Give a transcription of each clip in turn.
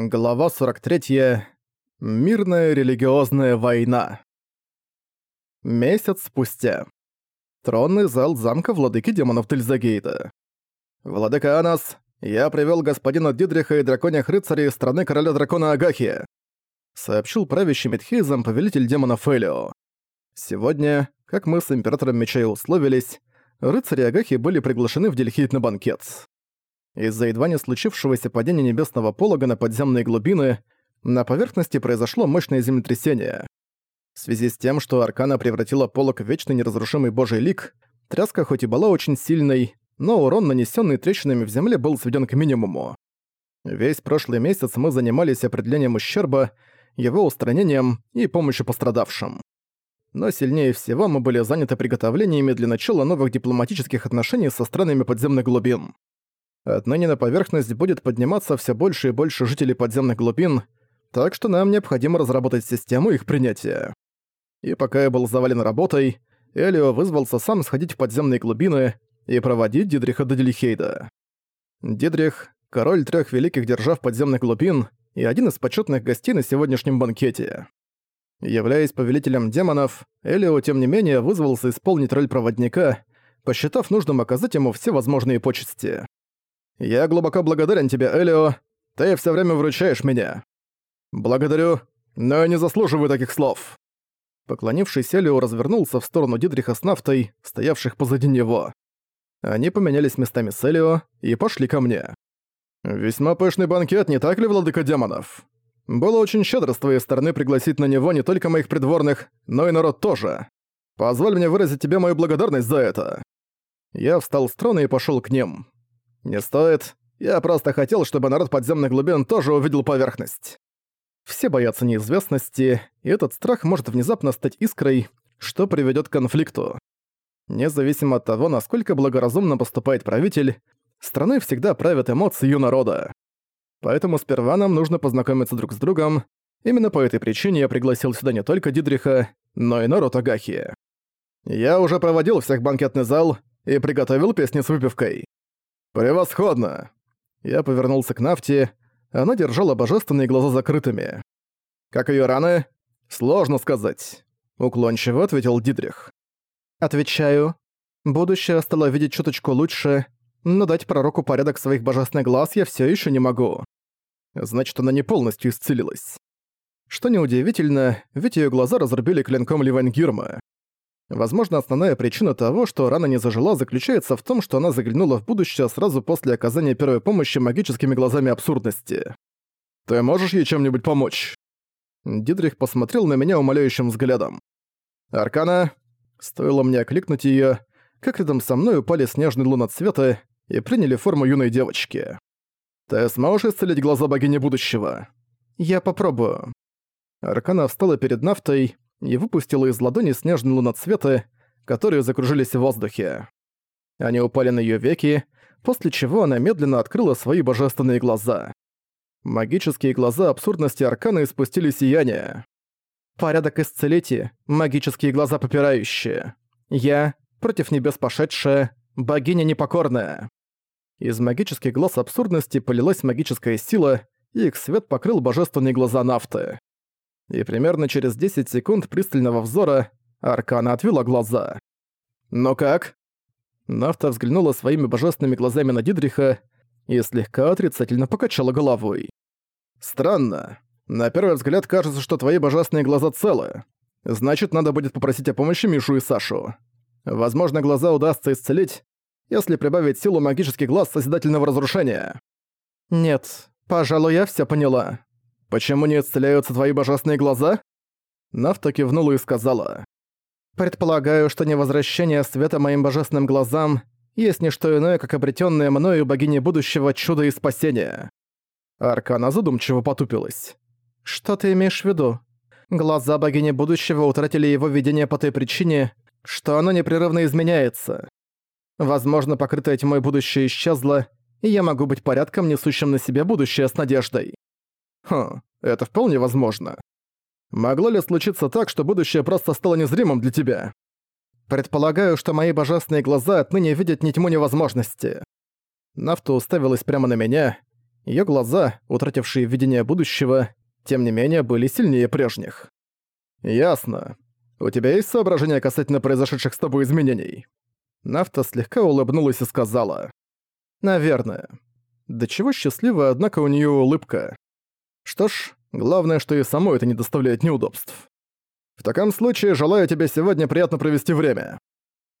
Глава 43. Мирная религиозная война. Месяц спустя. Тронный зал замка владыки демонов Тильзагейта. «Владыка Анас, я привел господина Дидриха и драконьих рыцарей из страны короля дракона Агахи», сообщил правящий Медхейзом повелитель демонов Элио. Сегодня, как мы с императором Меча и условились, рыцари Агахи были приглашены в Дельхейт на банкет. Из-за едва не случившегося падения небесного полога на подземные глубины на поверхности произошло мощное землетрясение. В связи с тем, что Аркана превратила полог в вечный неразрушимый божий лик, тряска хоть и была очень сильной, но урон, нанесенный трещинами в земле, был сведен к минимуму. Весь прошлый месяц мы занимались определением ущерба, его устранением и помощью пострадавшим. Но сильнее всего мы были заняты приготовлениями для начала новых дипломатических отношений со странами подземных глубин. Отныне на поверхность будет подниматься все больше и больше жителей подземных глубин, так что нам необходимо разработать систему их принятия. И пока я был завален работой, Элио вызвался сам сходить в подземные глубины и проводить Дидриха до Делихейда. Дидрих — король трех великих держав подземных глубин и один из почетных гостей на сегодняшнем банкете. Являясь повелителем демонов, Элио, тем не менее, вызвался исполнить роль проводника, посчитав нужным оказать ему все возможные почести. «Я глубоко благодарен тебе, Элио. Ты все время вручаешь меня». «Благодарю, но я не заслуживаю таких слов». Поклонившись Элио развернулся в сторону Дидриха с нафтой, стоявших позади него. Они поменялись местами с Элио и пошли ко мне. «Весьма пышный банкет, не так ли, владыка демонов? Было очень щедро с твоей стороны пригласить на него не только моих придворных, но и народ тоже. Позволь мне выразить тебе мою благодарность за это». Я встал с трона и пошёл к ним. «Не стоит. Я просто хотел, чтобы народ подземных глубин тоже увидел поверхность». Все боятся неизвестности, и этот страх может внезапно стать искрой, что приведёт к конфликту. Независимо от того, насколько благоразумно поступает правитель, страны всегда правят эмоции народа. Поэтому сперва нам нужно познакомиться друг с другом. Именно по этой причине я пригласил сюда не только Дидриха, но и народ Агахи. Я уже проводил всех банкетный зал и приготовил песни с выпивкой. «Превосходно!» Я повернулся к Нафте. Она держала божественные глаза закрытыми. «Как её раны?» «Сложно сказать», — уклончиво ответил Дидрих. «Отвечаю. Будущее стало видеть чуточку лучше, но дать пророку порядок своих божественных глаз я всё ещё не могу. Значит, она не полностью исцелилась. Что неудивительно, ведь её глаза разрубили клинком Ливангирма. Возможно, основная причина того, что рана не зажила, заключается в том, что она заглянула в будущее сразу после оказания первой помощи магическими глазами абсурдности. «Ты можешь ей чем-нибудь помочь?» Дидрих посмотрел на меня умоляющим взглядом. «Аркана!» Стоило мне окликнуть её, как рядом со мной упали снежные луноцветы и приняли форму юной девочки. «Ты сможешь исцелить глаза богини будущего?» «Я попробую». Аркана встала перед нафтой, и выпустила из ладони снежные луноцветы, которые закружились в воздухе. Они упали на её веки, после чего она медленно открыла свои божественные глаза. Магические глаза абсурдности Аркана испустили сияние. «Порядок исцелите, магические глаза попирающие. Я, против небес пошедшая, богиня непокорная». Из магических глаз абсурдности полилась магическая сила, и их свет покрыл божественные глаза нафты и примерно через 10 секунд пристального взора Аркана отвела глаза. «Ну как?» Нафта взглянула своими божественными глазами на Дидриха и слегка отрицательно покачала головой. «Странно. На первый взгляд кажется, что твои божественные глаза целы. Значит, надо будет попросить о помощи Мишу и Сашу. Возможно, глаза удастся исцелить, если прибавить силу магических глаз созидательного разрушения». «Нет, пожалуй, я всё поняла. «Почему не исцеляются твои божественные глаза?» Нафта кивнула и сказала. «Предполагаю, что невозвращение света моим божественным глазам есть не что иное, как обретенное мною богини будущего чудо и спасения». Аркана задумчиво потупилась. «Что ты имеешь в виду? Глаза богини будущего утратили его видение по той причине, что оно непрерывно изменяется. Возможно, покрытое тьмой будущее исчезло, и я могу быть порядком, несущим на себе будущее с надеждой. Хм, это вполне возможно. Могло ли случиться так, что будущее просто стало незримым для тебя? Предполагаю, что мои божественные глаза отныне видят не тьму невозможности. Нафта уставилась прямо на меня, Её глаза, утратившие видение будущего, тем не менее были сильнее прежних. «Ясно. У тебя есть соображения касательно произошедших с тобой изменений?» Нафта слегка улыбнулась и сказала. «Наверное. До чего счастливая, однако, у неё улыбка. Что ж, главное, что и само это не доставляет неудобств. В таком случае желаю тебе сегодня приятно провести время.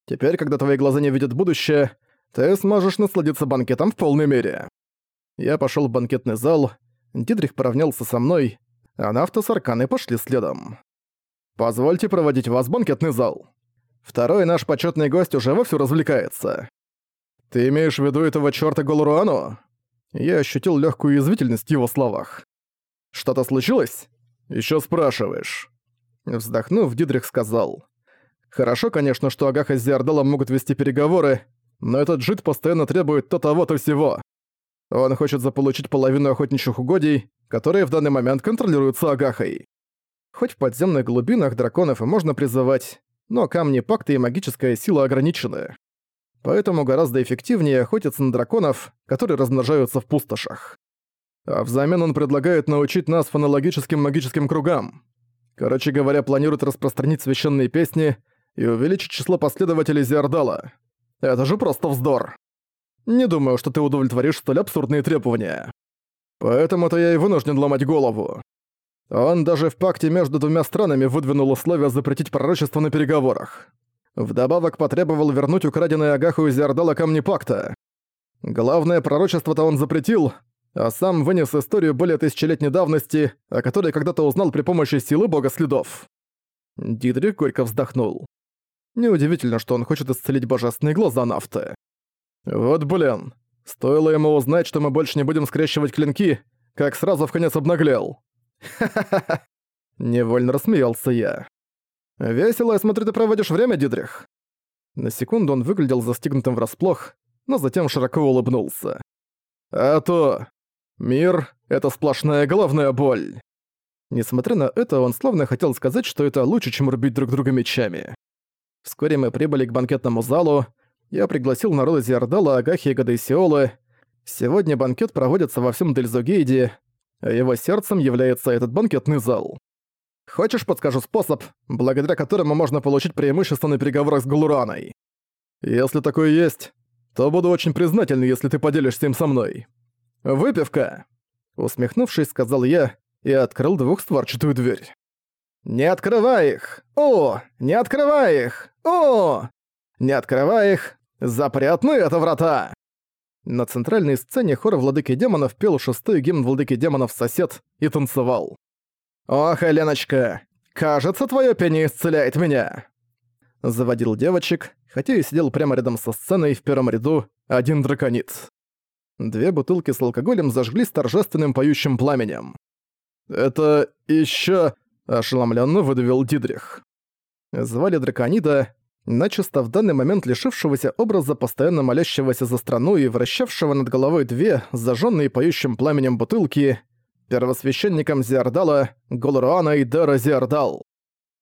Теперь, когда твои глаза не видят будущее, ты сможешь насладиться банкетом в полной мере». Я пошёл в банкетный зал, Дидрих поравнялся со мной, а Нафта с Арканой пошли следом. «Позвольте проводить вас в банкетный зал. Второй наш почётный гость уже вовсю развлекается. Ты имеешь в виду этого чёрта Голуруану?» Я ощутил лёгкую язвительность в его словах. «Что-то случилось? Ещё спрашиваешь». Вздохнув, Дидрих сказал. «Хорошо, конечно, что Агаха с Зиардалом могут вести переговоры, но этот жид постоянно требует то того, то всего. Он хочет заполучить половину охотничьих угодий, которые в данный момент контролируются Агахой. Хоть в подземных глубинах драконов и можно призывать, но камни пакта и магическая сила ограничены. Поэтому гораздо эффективнее охотиться на драконов, которые размножаются в пустошах. А взамен он предлагает научить нас фонологическим магическим кругам. Короче говоря, планирует распространить священные песни и увеличить число последователей Зиардала. Это же просто вздор. Не думаю, что ты удовлетворишь столь абсурдные требования. Поэтому-то я и вынужден ломать голову. Он даже в пакте между двумя странами выдвинул условия запретить пророчество на переговорах. Вдобавок потребовал вернуть украденные Агаху из Зиардала камни пакта. Главное пророчество-то он запретил, а сам вынес историю более тысячелетней давности, о которой когда-то узнал при помощи силы бога следов. Дидрих горько вздохнул. Неудивительно, что он хочет исцелить божественные глаза нафты. Вот блин, стоило ему узнать, что мы больше не будем скрещивать клинки, как сразу в конец обнаглел. Ха-ха-ха. Невольно рассмеялся я. «Весело, я смотрю, ты проводишь время, Дидрих». На секунду он выглядел застигнутым врасплох, но затем широко улыбнулся. «А то... Мир — это сплошная головная боль». Несмотря на это, он словно хотел сказать, что это лучше, чем рубить друг друга мечами. Вскоре мы прибыли к банкетному залу. Я пригласил народ из Ярдала, Агахи и Гадейсиолы. Сегодня банкет проводится во всем Дельзугейде, а его сердцем является этот банкетный зал. Хочешь, подскажу способ, благодаря которому можно получить преимущество на переговорах с Галураной? Если такое есть, то буду очень признателен, если ты поделишься им со мной. Выпивка!» Усмехнувшись, сказал я и открыл двухстворчатую дверь. «Не открывай их! О! Не открывай их! О! Не открывай их! Запрятны это врата!» На центральной сцене хор Владыки Демонов пел шестой гимн Владыки Демонов «Сосед» и танцевал. «Ох, Эленочка, кажется, твое пение исцеляет меня!» Заводил девочек, хотя и сидел прямо рядом со сценой в первом ряду один драконит. Две бутылки с алкоголем зажглись торжественным поющим пламенем. «Это еще ошеломленно выдавил Дидрих. Звали Драконида, начисто в данный момент лишившегося образа постоянно молящегося за страну и вращавшего над головой две, зажженные поющим пламенем бутылки, первосвященником Зиардала, Голруана и Дера Зиардал.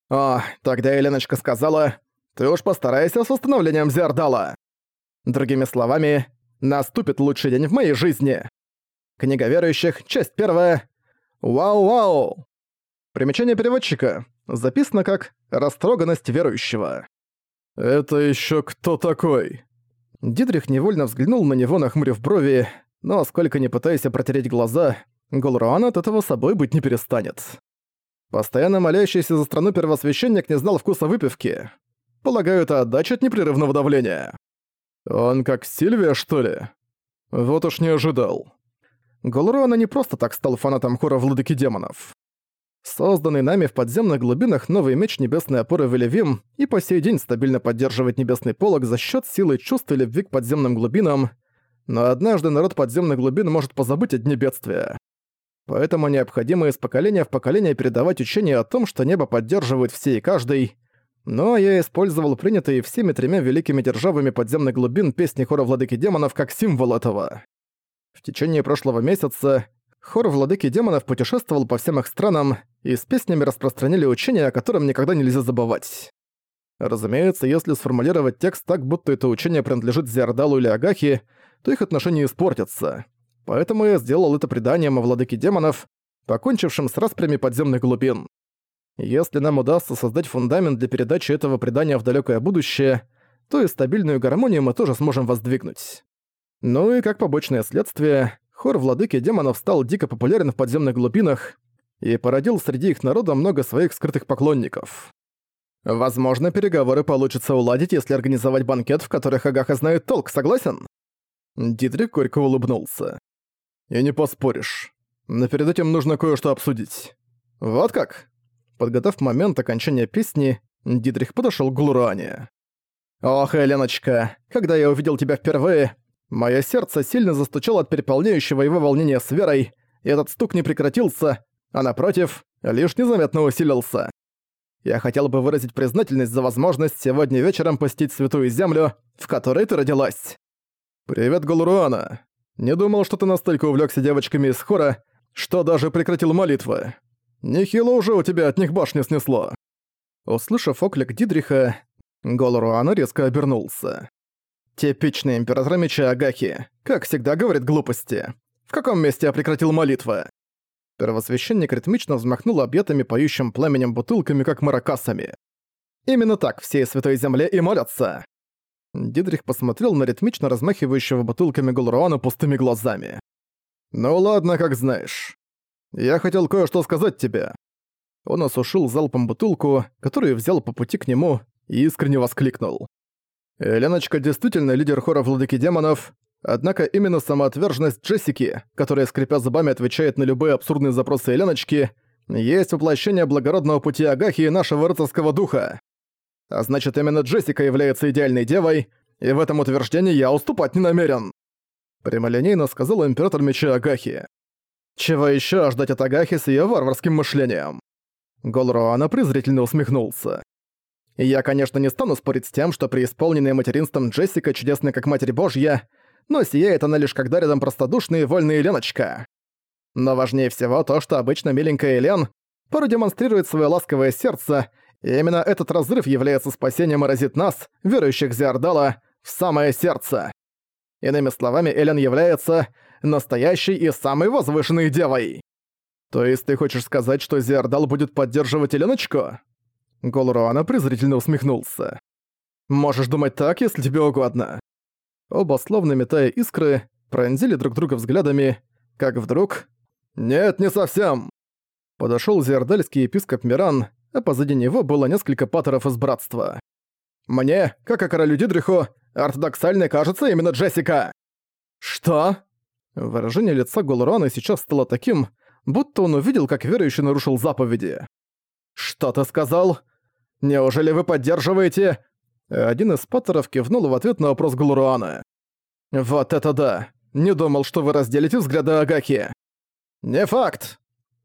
«О, тогда Еленочка сказала, ты уж постарайся с восстановлением Зиардала. Другими словами, наступит лучший день в моей жизни. Книга верующих, часть первая. Вау-вау!» Примечание переводчика. Записано как «растроганность верующего». «Это еще кто такой?» Дидрих невольно взглянул на него, нахмурив брови, но сколько не пытайся протереть глаза, Голруан от этого собой быть не перестанет. Постоянно молящийся за страну первосвященник не знал вкуса выпивки. Полагаю, это отдача от непрерывного давления. Он как Сильвия, что ли? Вот уж не ожидал. Голруана не просто так стал фанатом хора Владыки Демонов. Созданный нами в подземных глубинах новый меч Небесной Опоры Велевим и по сей день стабильно поддерживает Небесный Полог за счет силы чувств и любви к подземным глубинам, но однажды народ подземных глубин может позабыть о дне бедствия. Поэтому необходимо из поколения в поколение передавать учение о том, что небо поддерживает все и каждый. Но я использовал принятые всеми тремя великими державами подземных глубин песни хора Владыки Демонов как символ этого. В течение прошлого месяца Хор владыки демонов путешествовал по всем их странам и с песнями распространили учение, о котором никогда нельзя забывать. Разумеется, если сформулировать текст так, будто это учение принадлежит Зиардалу или Агахи, то их отношения испортятся. поэтому я сделал это преданием о владыке демонов, покончившем с распрями подземных глубин. Если нам удастся создать фундамент для передачи этого предания в далекое будущее, то и стабильную гармонию мы тоже сможем воздвигнуть. Ну и как побочное следствие, хор владыки демонов стал дико популярен в подземных глубинах и породил среди их народа много своих скрытых поклонников. Возможно, переговоры получится уладить, если организовать банкет, в которых Агаха знает толк, согласен? Дитрик горько улыбнулся. И не поспоришь. Но перед этим нужно кое-что обсудить. Вот как? Подготовив момент окончания песни, Дитрих подошёл к Глуране. «Ох, Эленочка, когда я увидел тебя впервые, мое сердце сильно застучало от переполняющего его волнения с верой, и этот стук не прекратился, а напротив, лишь незаметно усилился. Я хотел бы выразить признательность за возможность сегодня вечером посетить Святую Землю, в которой ты родилась. Привет, Галуруана. Не думал, что ты настолько увлёкся девочками из хора, что даже прекратил молитвы. Нехило уже у тебя от них башню снесло. Услышав оклик Дидриха, Галуруана резко обернулся. Типичный император меча Агахи, как всегда говорит глупости. В каком месте я прекратил молитвы? Первосвященник ритмично взмахнул объятыми поющим пламенем бутылками, как маракасами. «Именно так всей Святой Земле и молятся!» Дидрих посмотрел на ритмично размахивающего бутылками Голруана пустыми глазами. «Ну ладно, как знаешь. Я хотел кое-что сказать тебе». Он осушил залпом бутылку, которую взял по пути к нему, и искренне воскликнул. «Леночка действительно лидер хора Владыки Демонов, Однако именно самоотверженность Джессики, которая, скрипя зубами, отвечает на любые абсурдные запросы Еленочки, есть воплощение благородного пути Агахи и нашего рыцарского духа. А значит, именно Джессика является идеальной девой, и в этом утверждении я уступать не намерен. Прямолинейно сказал император меча Агахи. Чего еще ждать от Агахи с ее варварским мышлением? Голруана презрительно усмехнулся. Я, конечно, не стану спорить с тем, что преисполненная материнством Джессика чудесная как Матерь Божья, но сияет она лишь когда рядом простодушная и вольная Еленочка. Но важнее всего то, что обычно миленькая Елен продемонстрирует свое ласковое сердце, и именно этот разрыв является спасением и разит нас, верующих Зиардала, в самое сердце. Иными словами, Элен является настоящей и самой возвышенной девой. То есть ты хочешь сказать, что Зиардал будет поддерживать Эленочку? Голруана презрительно усмехнулся. Можешь думать так, если тебе угодно. Оба, словно метая искры, пронзили друг друга взглядами, как вдруг... «Нет, не совсем!» Подошёл зиардальский епископ Миран, а позади него было несколько патеров из братства. «Мне, как и королю Дидриху, ортодоксальной кажется именно Джессика!» «Что?» Выражение лица Голурана сейчас стало таким, будто он увидел, как верующий нарушил заповеди. «Что ты сказал? Неужели вы поддерживаете один из паттеров кивнул в ответ на вопрос Глуруана. «Вот это да! Не думал, что вы разделите взгляды Агаки!» «Не факт!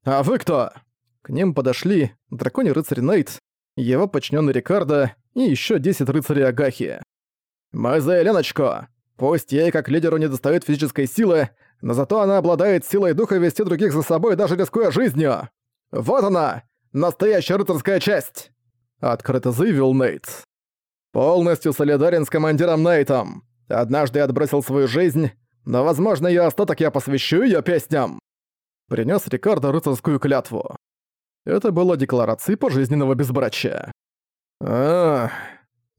А вы кто?» К ним подошли драконий рыцарь Нейт, его подчиненный Рикардо и еще 10 рыцарей Агахи. «Мы за Еленочку! Пусть ей как лидеру не достает физической силы, но зато она обладает силой духа вести других за собой, даже рискуя жизнью! Вот она! Настоящая рыцарская часть!» Открыто заявил Нейт. Полностью солидарен с командиром Нейтом. Однажды я отбросил свою жизнь, но, возможно, её остаток я посвящу её песням. Принес Рикардо рыцарскую клятву. Это была декларация пожизненного безбрачия. Ах.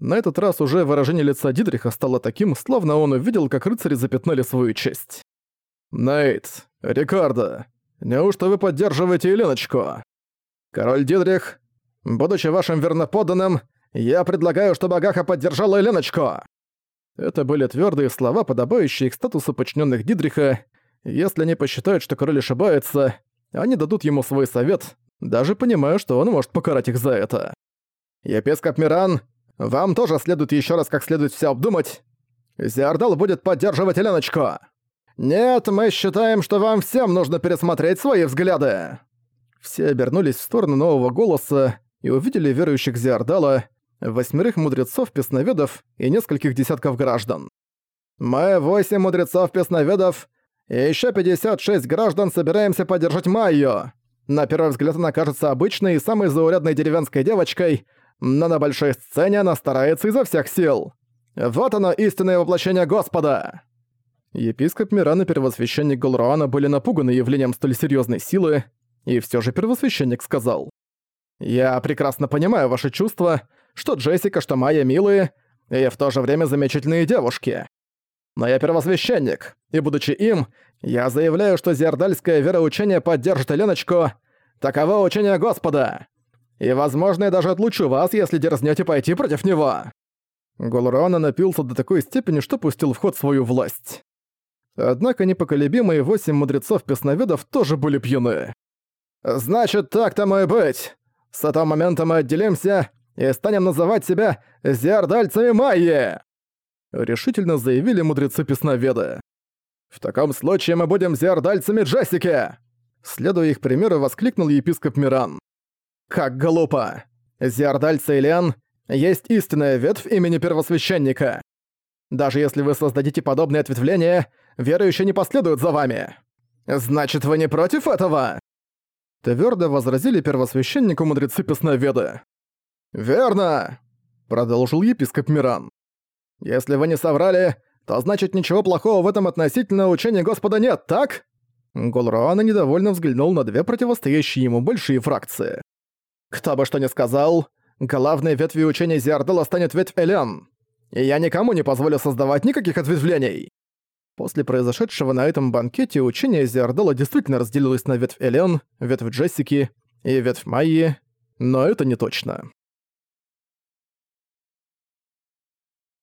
На этот раз уже выражение лица Дидриха стало таким, словно он увидел, как рыцари запятнали свою честь. «Нейт, Рикардо, неужто вы поддерживаете Еленочку? Король Дидрих, будучи вашим верноподданным, я предлагаю, чтобы Агаха поддержала Леночку!» Это были твердые слова, подобающие к статусу подчиненных Дидриха. Если они посчитают, что король ошибается, они дадут ему свой совет, даже понимая, что он может покарать их за это. «Епископ Миран, вам тоже следует еще раз как следует все обдумать. Зиардал будет поддерживать Леночку. Нет, мы считаем, что вам всем нужно пересмотреть свои взгляды». Все обернулись в сторону нового голоса и увидели верующих Зиардала, восьмерых мудрецов-песноведов и нескольких десятков граждан. «Мы, восемь мудрецов-песноведов, и ещё 56 граждан собираемся поддержать Майю. На первый взгляд она кажется обычной и самой заурядной деревенской девочкой, но на большой сцене она старается изо всех сил. Вот оно истинное воплощение Господа!» Епископ Миран и первосвященник Голруана были напуганы явлением столь серьезной силы, и все же первосвященник сказал. «Я прекрасно понимаю ваши чувства, что Джессика, что Майя милые, и в то же время замечательные девушки. Но я первосвященник, и будучи им, я заявляю, что зиардальское вероучение поддержит Еленочку. Таково учение Господа. И, возможно, я даже отлучу вас, если дерзнете пойти против него». Голруана напился до такой степени, что пустил в ход свою власть. Однако непоколебимые восемь мудрецов-песноведов тоже были пьяны. «Значит, так тому и быть. С этого момента мы отделимся и станем называть себя зиардальцами Майи!» Решительно заявили мудрецы-песноведы. «В таком случае мы будем зиардальцами Джессики!» Следуя их примеру, воскликнул епископ Миран. «Как глупо! Зиардальцы Ильян есть истинная ветвь имени первосвященника. Даже если вы создадите подобное ответвление, верующие не последуют за вами. Значит, вы не против этого?» Твердо возразили первосвященнику мудрецы песноведы. «Верно!» — продолжил епископ Миран. «Если вы не соврали, то значит ничего плохого в этом относительно учения Господа нет, так?» Голруана недовольно взглянул на две противостоящие ему большие фракции. «Кто бы что ни сказал, главной ветвью учения Зиардела станет ветвь Элен, и я никому не позволю создавать никаких ответвлений!» После произошедшего на этом банкете учение Зиардела действительно разделилось на ветвь Элен, ветвь Джессики и ветвь Майи, но это не точно.